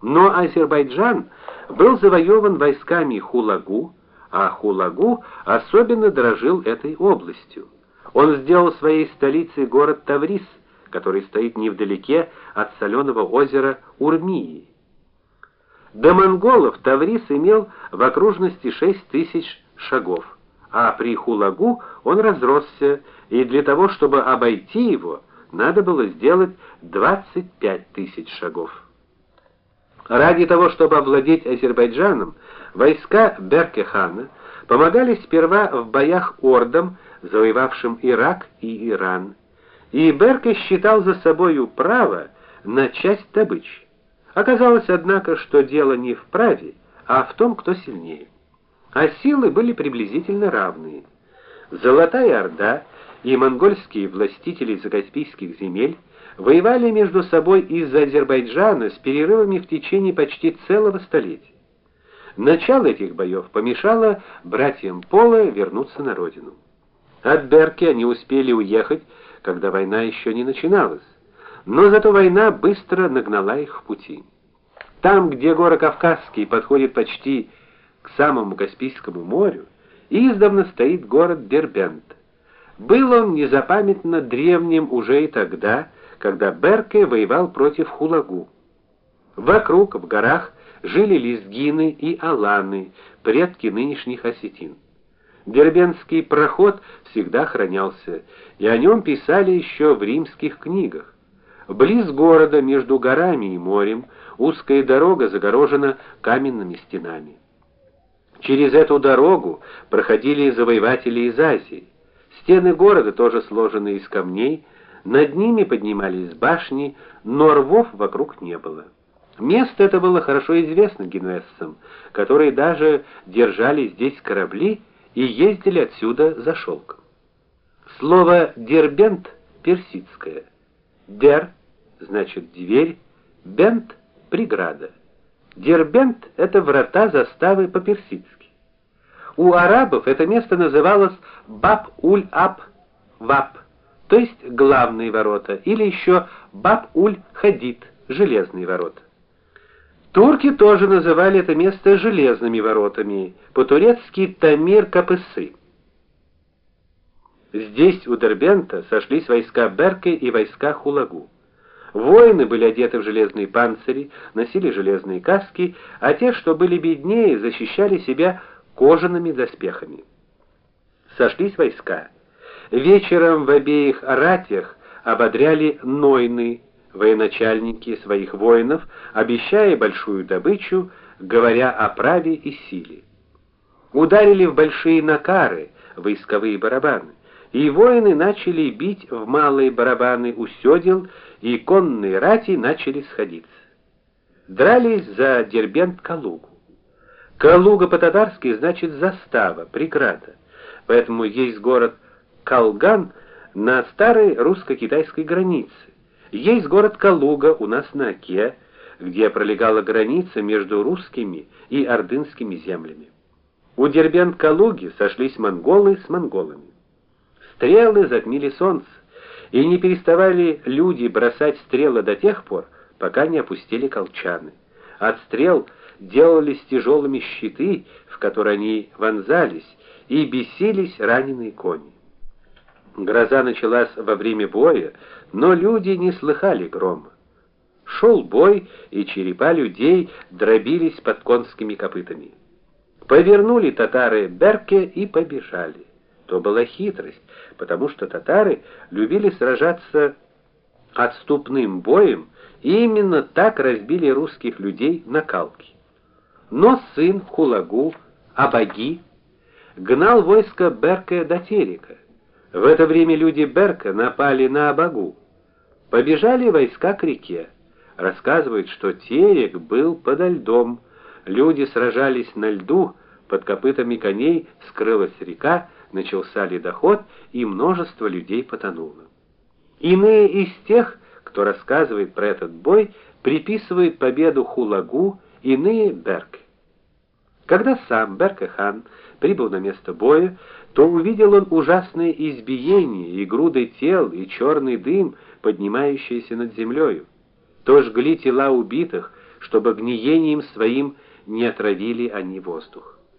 Но Азербайджан был завоеван войсками Хулагу, а Хулагу особенно дорожил этой областью. Он сделал своей столицей город Таврис, который стоит невдалеке от соленого озера Урмии. До монголов Таврис имел в окружности 6 тысяч шагов, а при Хулагу он разросся, и для того, чтобы обойти его, надо было сделать 25 тысяч шагов. Ради того, чтобы овладеть Азербайджаном, войска Берке-хана помогали сперва в боях ордам, завоевавшим Ирак и Иран. И Берке считал за собою право на часть добычи. Оказалось, однако, что дело не в праве, а в том, кто сильнее. А силы были приблизительно равные. Золотая Орда и монгольские властители закаспийских земель воевали между собой из-за Азербайджана с перерывами в течение почти целого столетия. Начало этих боев помешало братьям Пола вернуться на родину. От Берки они успели уехать, когда война еще не начиналась. Но зато война быстро нагнала их в пути. Там, где горы Кавказские подходят почти к самому Каспийскому морю, издавна стоит город Дербент. Был он незапамятно древним уже и тогда, когда Берке воевал против Хулагу. Вокруг в горах жили лезгины и аланы, предки нынешних осетин. Дербентский проход всегда охранялся, и о нем писали еще в римских книгах. Близ города, между горами и морем, узкая дорога загорожена каменными стенами. Через эту дорогу проходили завоеватели из Азии. Стены города тоже сложены из камней, над ними поднимались башни, но рвов вокруг не было. Место это было хорошо известно генуэзцам, которые даже держали здесь корабли и ездили отсюда за шелком. Слово Дербент персидское. Дер значит дверь, бент преграда. Дербент это врата заставы по-персидски. У арабов это место называлось Баб-уль-Аб Ваб то есть главные ворота, или еще Баб-уль-Хадид, железные ворота. Турки тоже называли это место железными воротами, по-турецки Тамир-Капысы. Здесь у Дербента сошлись войска Берке и войска Хулагу. Воины были одеты в железные панцири, носили железные каски, а те, что были беднее, защищали себя кожаными доспехами. Сошлись войска. Вечером в обеих ратях ободряли нойны, военачальники своих воинов, обещая большую добычу, говоря о праве и силе. Ударили в большие накары, войсковые барабаны, и воины начали бить в малые барабаны у сёдел, и конные рати начали сходиться. Дрались за Дербент-Калугу. Калуга по-татарски значит застава, преграда. Поэтому есть город Калган на старой русско-китайской границе. Есть город Калуга у нас на Оке, где пролегала граница между русскими и ордынскими землями. У Дербент-Калуги сошлись монголы с монголами. Стрелы затмили солнце, и не переставали люди бросать стрелы до тех пор, пока не опустили колчаны. От стрел делались тяжелыми щиты, в которые они вонзались, и бесились раненые кони. Гроза началась во время боя, но люди не слыхали грома. Шел бой, и черепа людей дробились под конскими копытами. Повернули татары Берке и побежали. То была хитрость, потому что татары любили сражаться отступным боем, и именно так разбили русских людей на Калке. Но сын Хулагу Абаги гнал войско Берке до Терека. В это время люди Берка напали на Абагу. Побежали войска к реке. Рассказывают, что Терек был подо льдом. Люди сражались на льду, под копытами коней скрылась река, начался ледоход, и множество людей потонуло. Иные из тех, кто рассказывает про этот бой, приписывают победу Хулагу, иные Берке. Когда сам Берке-хан прибыл на место боя, то увидел он ужасное избиение и груды тел, и черный дым, поднимающийся над землей. То жгли тела убитых, чтобы гниением своим не отравили они воздух.